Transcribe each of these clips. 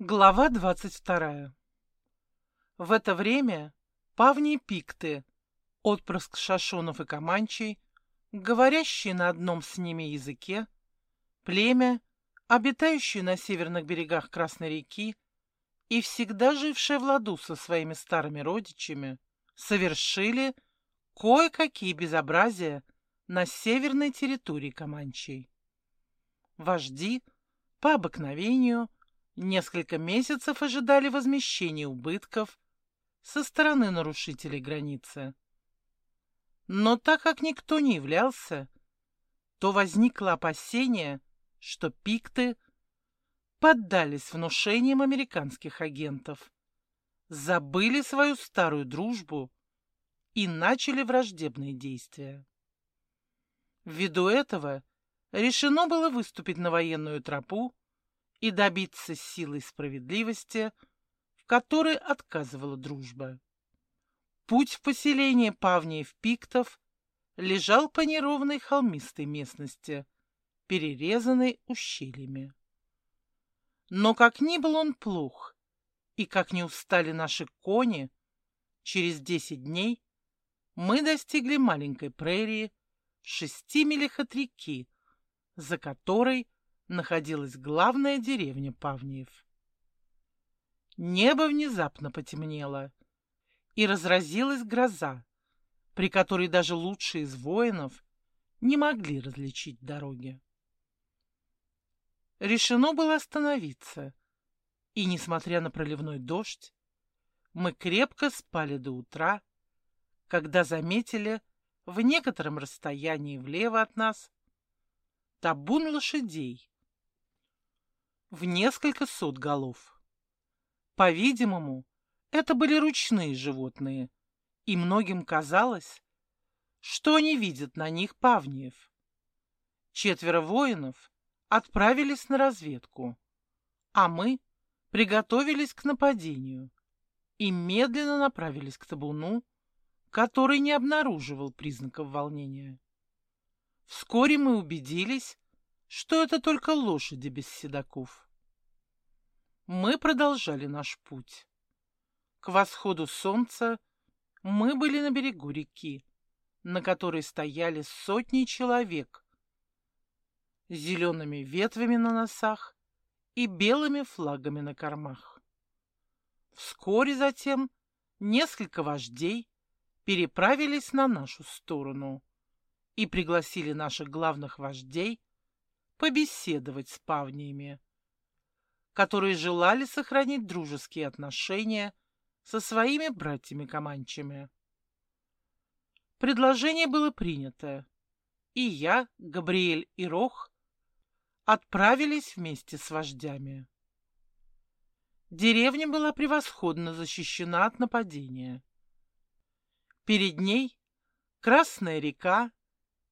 Глава 22. В это время павни пикты, отпрыск шашонов и команчей, говорящие на одном с ними языке, племя, обитающее на северных берегах Красной реки и всегда жившее в ладу со своими старыми родичами, совершили кое-какие безобразия на северной территории Каманчей. Вожди, по обыкновению, несколько месяцев ожидали возмещения убытков со стороны нарушителей границы. Но так как никто не являлся, то возникло опасение, что пикты поддались внушениям американских агентов, забыли свою старую дружбу и начали враждебные действия. Ввиду этого решено было выступить на военную тропу и добиться силы справедливости, в которой отказывала дружба. Путь в поселение Павниев-Пиктов лежал по неровной холмистой местности, перерезанной ущельями. Но как ни был он плох, и как не устали наши кони, через десять дней мы достигли маленькой прерии в шести милях от реки, за которой находилась главная деревня Павниев. Небо внезапно потемнело, и разразилась гроза, при которой даже лучшие из воинов не могли различить дороги. Решено было остановиться, и, несмотря на проливной дождь, мы крепко спали до утра, когда заметили в некотором расстоянии влево от нас табун лошадей, в несколько сот голов. По-видимому, это были ручные животные, и многим казалось, что они видят на них павниев. Четверо воинов отправились на разведку, а мы приготовились к нападению и медленно направились к табуну, который не обнаруживал признаков волнения. Вскоре мы убедились, что это только лошади без седаков. Мы продолжали наш путь. К восходу солнца мы были на берегу реки, на которой стояли сотни человек, с зелеными ветвями на носах и белыми флагами на кормах. Вскоре затем несколько вождей переправились на нашу сторону и пригласили наших главных вождей побеседовать с павниями, которые желали сохранить дружеские отношения со своими братьями-команчами. Предложение было принято, и я, Габриэль и Рох отправились вместе с вождями. Деревня была превосходно защищена от нападения. Перед ней Красная река,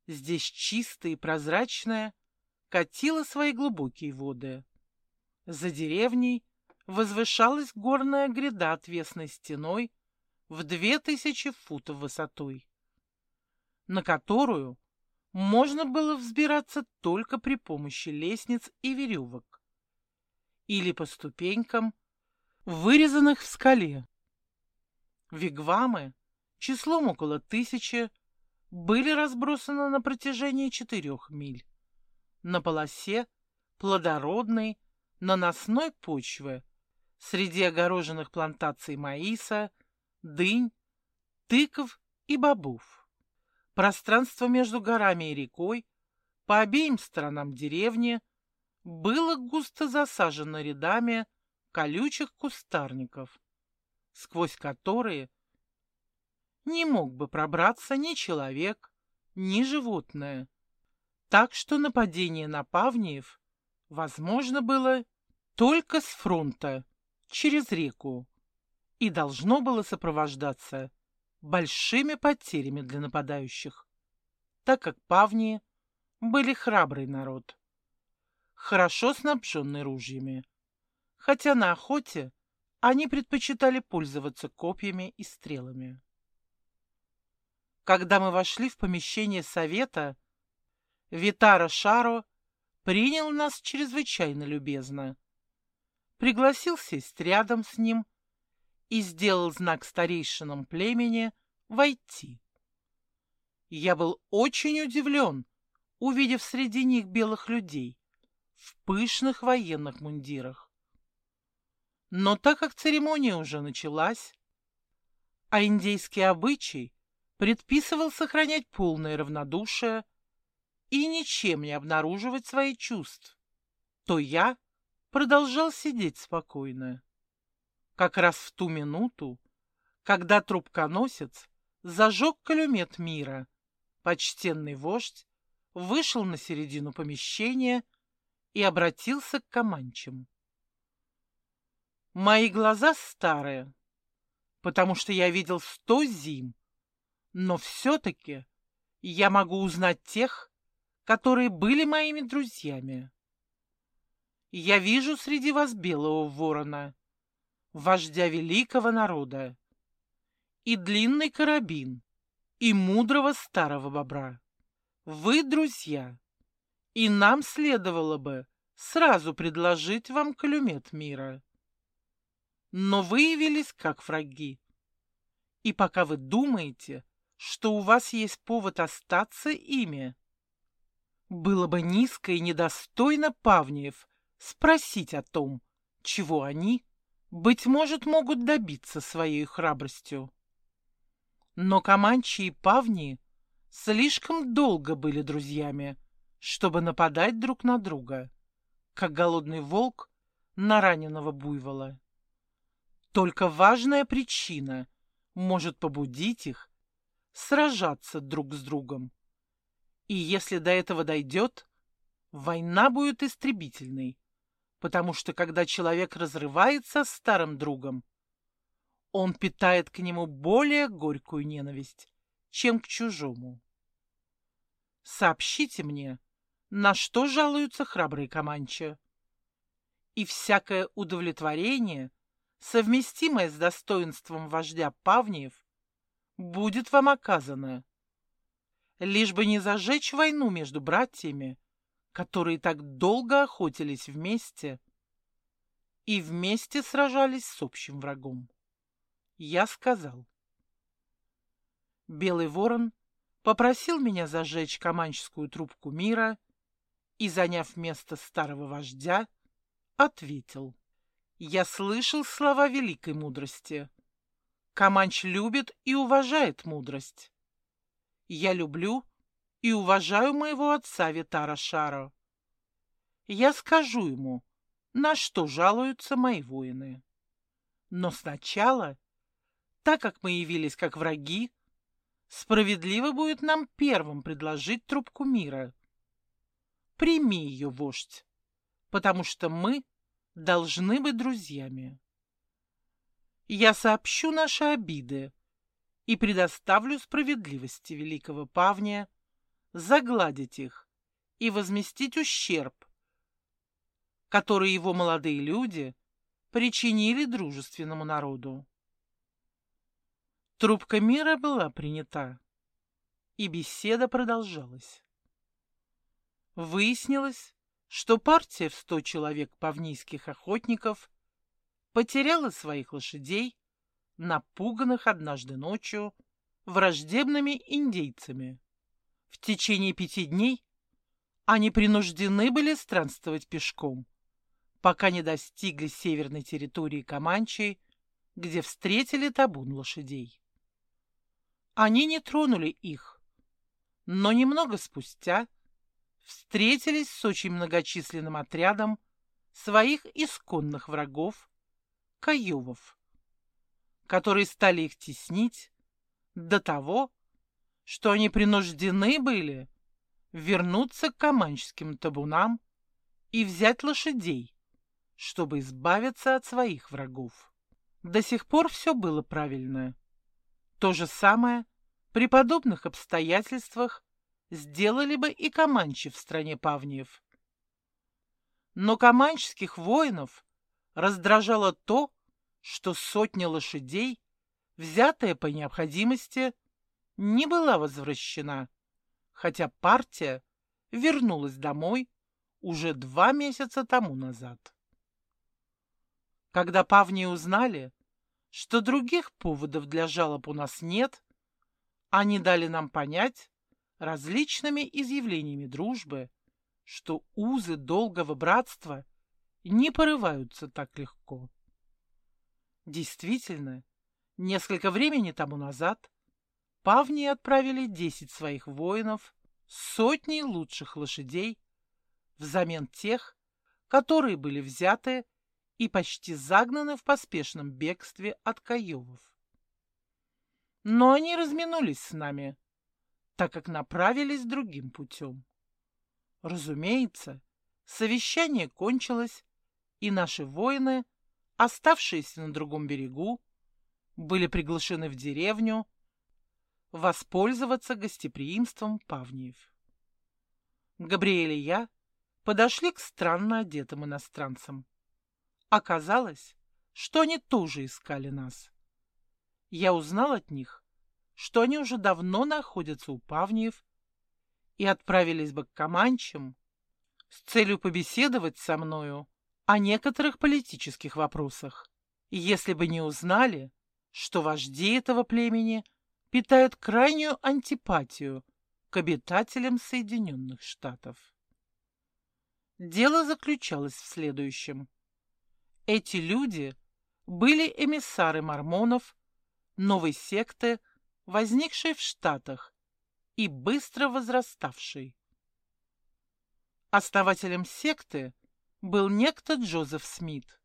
здесь чистая и прозрачная, катила свои глубокие воды. За деревней возвышалась горная гряда отвесной стеной в две тысячи футов высотой, на которую можно было взбираться только при помощи лестниц и веревок или по ступенькам, вырезанных в скале. Вигвамы, числом около тысячи, были разбросаны на протяжении четырех миль на полосе плодородной наносной почвы среди огороженных плантаций маиса, дынь, тыков и бобов. Пространство между горами и рекой по обеим сторонам деревни было густо засажено рядами колючих кустарников, сквозь которые не мог бы пробраться ни человек, ни животное. Так что нападение на Павниев возможно было только с фронта, через реку, и должно было сопровождаться большими потерями для нападающих, так как Павнии были храбрый народ, хорошо снабженный ружьями, хотя на охоте они предпочитали пользоваться копьями и стрелами. Когда мы вошли в помещение совета, Витара Шаро принял нас чрезвычайно любезно. пригласил сесть рядом с ним и сделал знак старейшинам племени войти. Я был очень удивлен, увидев среди них белых людей в пышных военных мундирах. Но так как церемония уже началась, а индейский обычай предписывал сохранять полное равнодушие и ничем не обнаруживать свои чувства, то я продолжал сидеть спокойно. Как раз в ту минуту, когда трубконосец зажег калюмет мира, почтенный вождь вышел на середину помещения и обратился к Каманчам. Мои глаза старые, потому что я видел сто зим, но все-таки я могу узнать тех, которые были моими друзьями. Я вижу среди вас белого ворона, вождя великого народа, и длинный карабин, и мудрого старого бобра. Вы друзья, и нам следовало бы сразу предложить вам калюмет мира. Но вы явились как враги. И пока вы думаете, что у вас есть повод остаться ими, было бы низко и недостойно Павниев спросить о том, чего они, быть может, могут добиться своей храбростью. Но Каманчи и Павни слишком долго были друзьями, чтобы нападать друг на друга, как голодный волк на раненого буйвола. Только важная причина может побудить их сражаться друг с другом. И если до этого дойдет, война будет истребительной, потому что когда человек разрывается с старым другом, он питает к нему более горькую ненависть, чем к чужому. Сообщите мне, на что жалуются храбрые Каманча. И всякое удовлетворение, совместимое с достоинством вождя Павниев, будет вам оказано. Лишь бы не зажечь войну между братьями, которые так долго охотились вместе и вместе сражались с общим врагом. Я сказал. Белый ворон попросил меня зажечь команческую трубку мира и, заняв место старого вождя, ответил. Я слышал слова великой мудрости. Каманч любит и уважает мудрость. Я люблю и уважаю моего отца Витара Шаро. Я скажу ему, на что жалуются мои воины. Но сначала, так как мы явились как враги, справедливо будет нам первым предложить трубку мира. Прими ее, вождь, потому что мы должны быть друзьями. Я сообщу наши обиды и предоставлю справедливости великого Павния загладить их и возместить ущерб, который его молодые люди причинили дружественному народу. Трубка мира была принята, и беседа продолжалась. Выяснилось, что партия в сто человек павнийских охотников потеряла своих лошадей, напуганных однажды ночью враждебными индейцами. В течение пяти дней они принуждены были странствовать пешком, пока не достигли северной территории Каманчи, где встретили табун лошадей. Они не тронули их, но немного спустя встретились с очень многочисленным отрядом своих исконных врагов, каевов, которые стали их теснить до того, что они принуждены были вернуться к каманческим табунам и взять лошадей, чтобы избавиться от своих врагов. До сих пор все было правильно. То же самое при подобных обстоятельствах сделали бы и команчи в стране Павниев. Но команческих воинов раздражало то, что сотня лошадей, взятая по необходимости, не была возвращена, хотя партия вернулась домой уже два месяца тому назад. Когда павни узнали, что других поводов для жалоб у нас нет, они дали нам понять различными изъявлениями дружбы, что узы долгого братства не порываются так легко. Действительно, несколько времени тому назад павни отправили десять своих воинов с сотней лучших лошадей взамен тех, которые были взяты и почти загнаны в поспешном бегстве от Каевов. Но они разминулись с нами, так как направились другим путем. Разумеется, совещание кончилось, и наши воины, оставшиеся на другом берегу, были приглашены в деревню воспользоваться гостеприимством павниев. Габриэль и я подошли к странно одетым иностранцам. Оказалось, что они тоже искали нас. Я узнал от них, что они уже давно находятся у павниев и отправились бы к Каманчам с целью побеседовать со мною о некоторых политических вопросах, если бы не узнали, что вожди этого племени питают крайнюю антипатию к обитателям Соединенных Штатов. Дело заключалось в следующем. Эти люди были эмиссары мормонов, новой секты, возникшей в Штатах и быстро возраставшей. Основателем секты был некто Джозеф Смит.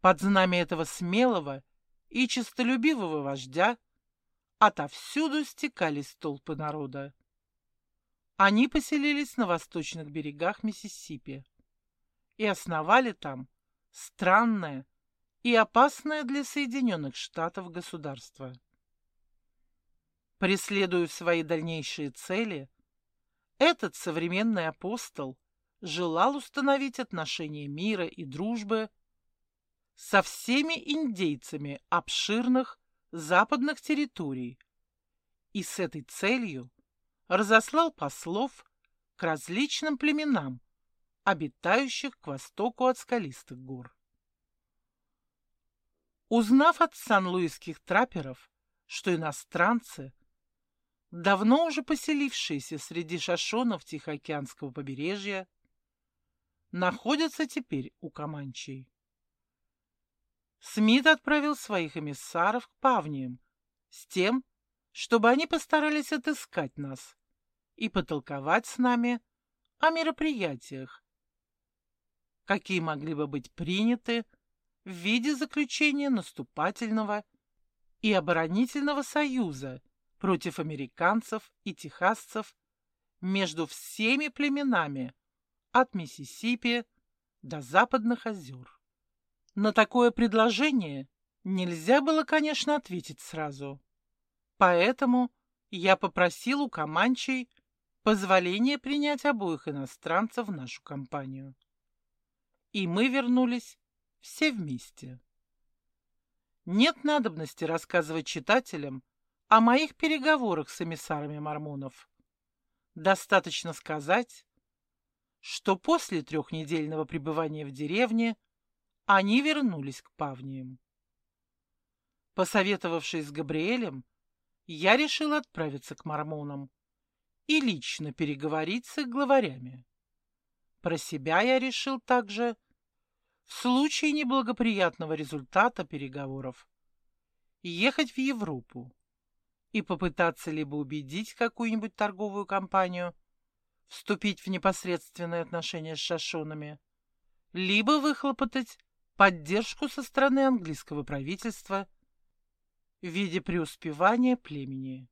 Под знамя этого смелого и честолюбивого вождя отовсюду стекались толпы народа. Они поселились на восточных берегах Миссисипи и основали там странное и опасное для Соединенных Штатов государство. Преследуя свои дальнейшие цели, этот современный апостол желал установить отношения мира и дружбы со всеми индейцами обширных западных территорий и с этой целью разослал послов к различным племенам, обитающих к востоку от скалистых гор. Узнав от сан-луисских трапперов, что иностранцы, давно уже поселившиеся среди шашонов Тихоокеанского побережья, находятся теперь у Каманчей. Смит отправил своих эмиссаров к Павниям с тем, чтобы они постарались отыскать нас и потолковать с нами о мероприятиях, какие могли бы быть приняты в виде заключения наступательного и оборонительного союза против американцев и техасцев между всеми племенами от Миссисипи до Западных озер. На такое предложение нельзя было, конечно, ответить сразу. Поэтому я попросил у Каманчей позволения принять обоих иностранцев в нашу компанию. И мы вернулись все вместе. Нет надобности рассказывать читателям о моих переговорах с эмиссарами мормонов. Достаточно сказать, что после трехнедельного пребывания в деревне они вернулись к Павниям. Посоветовавшись с Габриэлем, я решил отправиться к мормонам и лично переговорить с их главарями. Про себя я решил также, в случае неблагоприятного результата переговоров, ехать в Европу и попытаться либо убедить какую-нибудь торговую компанию вступить в непосредственные отношения с шашонами, либо выхлопотать поддержку со стороны английского правительства в виде преуспевания племени,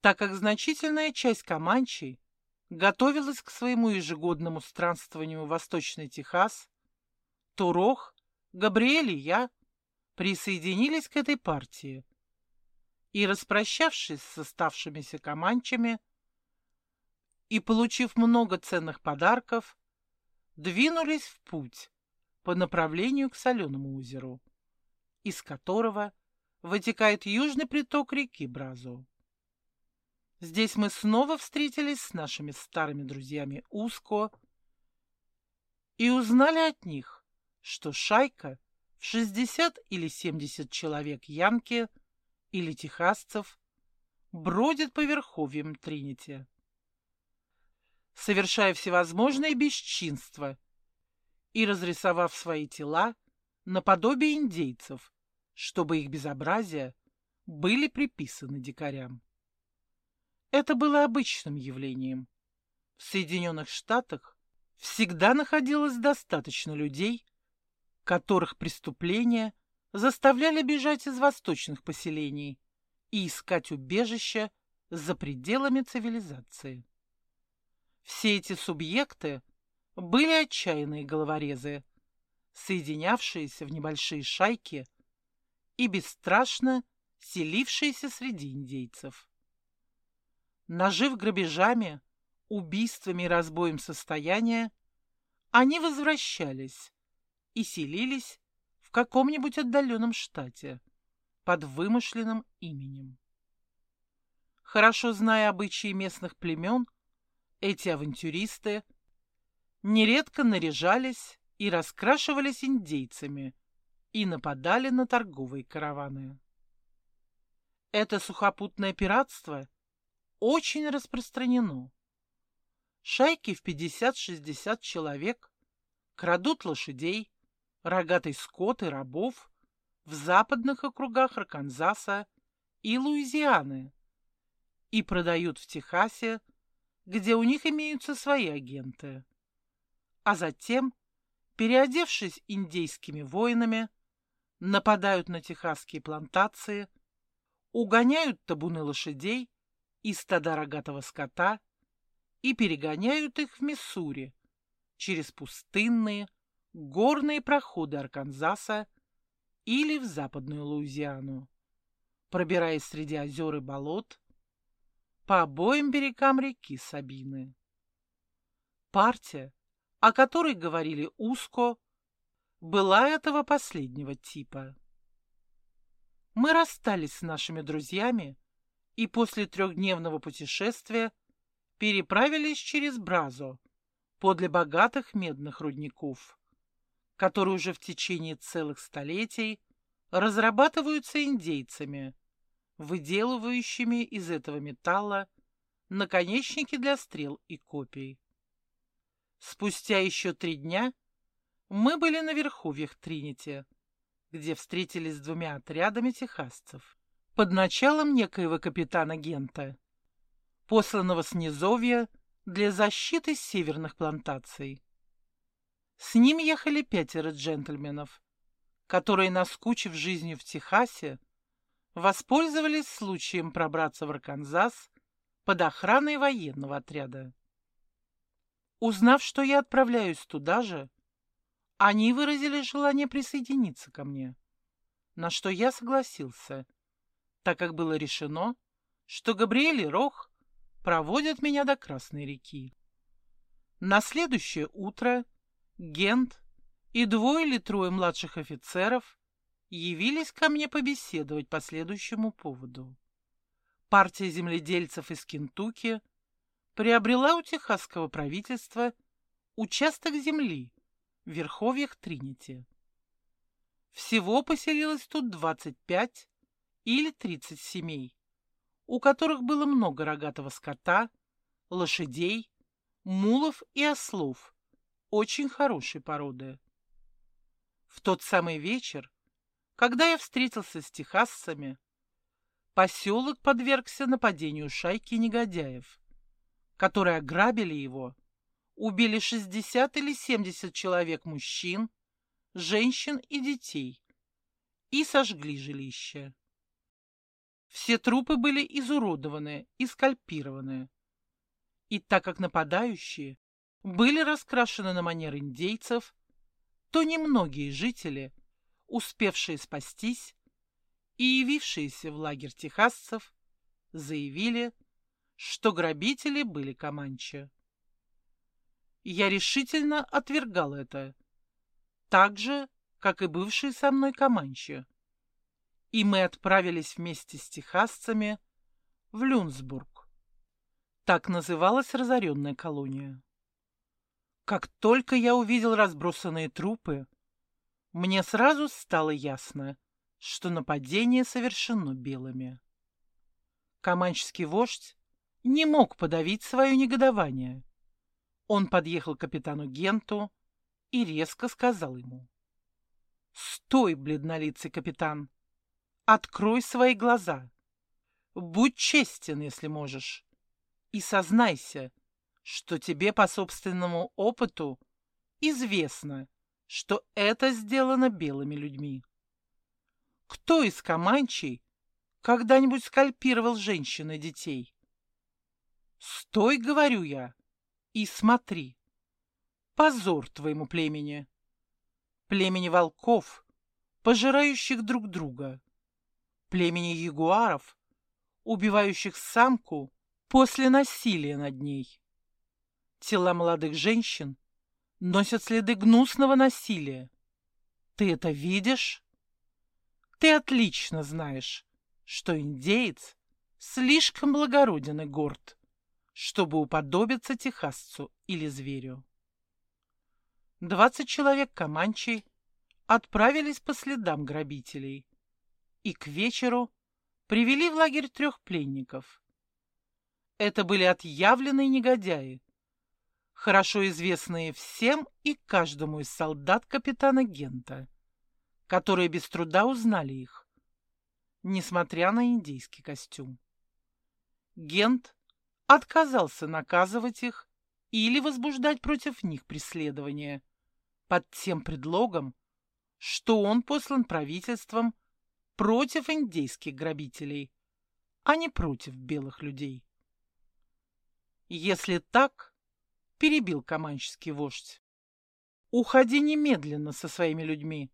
так как значительная часть Каманчей готовилась к своему ежегодному странствованию в Восточный Техас, то Рох, Габриэль и я присоединились к этой партии и, распрощавшись с оставшимися Каманчами и получив много ценных подарков, двинулись в путь по направлению к Соленому озеру, из которого – вытекает южный приток реки Бразо. Здесь мы снова встретились с нашими старыми друзьями Уско и узнали от них, что шайка в в 60 или 70 человек янки или техасцев бродят по верховьям Тринити, совершая всевозможные бесчинства и разрисовав свои тела наподобие индейцев, чтобы их безобразия были приписаны дикарям. Это было обычным явлением. В Соединенных Штатах всегда находилось достаточно людей, которых преступления заставляли бежать из восточных поселений и искать убежища за пределами цивилизации. Все эти субъекты были отчаянные головорезы, соединявшиеся в небольшие шайки и бесстрашно селившиеся среди индейцев. Нажив грабежами, убийствами и разбоем состояния, они возвращались и селились в каком-нибудь отдаленном штате под вымышленным именем. Хорошо зная обычаи местных племен, эти авантюристы нередко наряжались и раскрашивались индейцами и нападали на торговые караваны. Это сухопутное пиратство очень распространено. Шайки в 50-60 человек крадут лошадей, рогатый скот и рабов в западных округах Арканзаса и Луизианы и продают в Техасе, где у них имеются свои агенты. А затем, переодевшись индейскими воинами, нападают на техасские плантации, угоняют табуны лошадей и стада рогатого скота и перегоняют их в Миссури через пустынные горные проходы Арканзаса или в западную Луизиану, пробираясь среди озер и болот по обоим берегам реки Сабины. Партия, о которой говорили Уско, была этого последнего типа. Мы расстались с нашими друзьями и после трехдневного путешествия переправились через Бразо подле богатых медных рудников, которые уже в течение целых столетий разрабатываются индейцами, выделывающими из этого металла наконечники для стрел и копий. Спустя еще три дня мы были на верховьях Тринити, где встретились с двумя отрядами техасцев под началом некоего капитана Гента, посланного с низовья для защиты северных плантаций. С ним ехали пятеро джентльменов, которые, наскучив жизнью в Техасе, воспользовались случаем пробраться в Арканзас под охраной военного отряда. Узнав, что я отправляюсь туда же, они выразили желание присоединиться ко мне, на что я согласился, так как было решено, что Габриэль и Рох проводят меня до Красной реки. На следующее утро Гент и двое или трое младших офицеров явились ко мне побеседовать по следующему поводу. Партия земледельцев из Кентукки приобрела у техасского правительства участок земли в верховьях Тринити. Всего поселилось тут 25 или 30 семей, у которых было много рогатого скота, лошадей, мулов и ослов очень хорошей породы. В тот самый вечер, когда я встретился с техасцами, поселок подвергся нападению шайки негодяев, которые ограбили его убили 60 или 70 человек мужчин, женщин и детей и сожгли жилище. Все трупы были изуродованы и скальпированы. И так как нападающие были раскрашены на манер индейцев, то немногие жители, успевшие спастись и явившиеся в лагерь техасцев, заявили, что грабители были команчи я решительно отвергал это. Так же, как и бывший со мной Каманчи. И мы отправились вместе с техасцами в Люнсбург. Так называлась разоренная колония. Как только я увидел разбросанные трупы, Мне сразу стало ясно, что нападение совершено белыми. Каманческий вождь не мог подавить свое негодование. Он подъехал к капитану Генту и резко сказал ему. «Стой, бледнолицый капитан! Открой свои глаза! Будь честен, если можешь, и сознайся, что тебе по собственному опыту известно, что это сделано белыми людьми. Кто из Каманчей когда-нибудь скальпировал женщин и детей? Стой, говорю я, и смотри. Позор твоему племени. Племени волков, пожирающих друг друга. Племени ягуаров, убивающих самку после насилия над ней. Тела молодых женщин носят следы гнусного насилия. Ты это видишь? Ты отлично знаешь, что индеец слишком благороден и горд, чтобы уподобиться техасцу или зверю. Двадцать человек Каманчей отправились по следам грабителей и к вечеру привели в лагерь трех пленников. Это были отъявленные негодяи, хорошо известные всем и каждому из солдат капитана Гента, которые без труда узнали их, несмотря на индийский костюм. Гент отказался наказывать их или возбуждать против них преследование под тем предлогом, что он послан правительством против индейских грабителей, а не против белых людей. Если так, перебил команческий вождь. Уходи немедленно со своими людьми.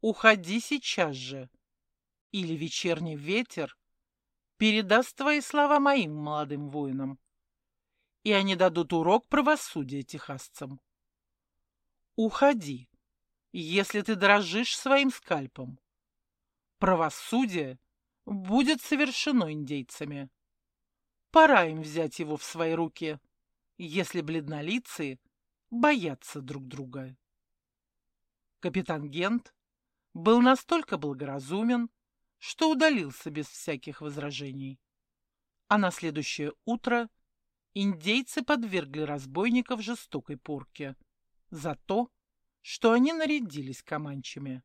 Уходи сейчас же, или вечерний ветер передаст твои слова моим молодым воинам, и они дадут урок правосудия техасцам. Уходи, если ты дрожишь своим скальпом. Правосудие будет совершено индейцами. Пора им взять его в свои руки если бледнолицые боятся друг друга. Капитан Гент был настолько благоразумен, что удалился без всяких возражений. А на следующее утро индейцы подвергли разбойников жестокой порке за то, что они нарядились команчами.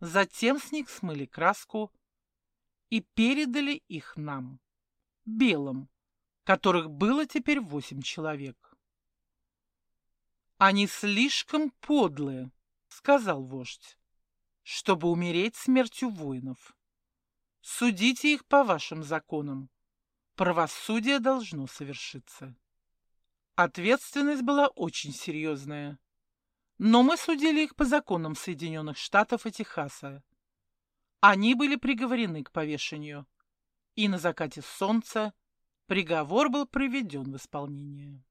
Затем с них смыли краску и передали их нам, белым, которых было теперь восемь человек. «Они слишком подлые», — сказал вождь, — «чтобы умереть смертью воинов. Судите их по вашим законам. Правосудие должно совершиться». Ответственность была очень серьезная. Но мы судили их по законам Соединенных Штатов и Техаса. Они были приговорены к повешению. И на закате солнца Приговор был приведен в исполнение.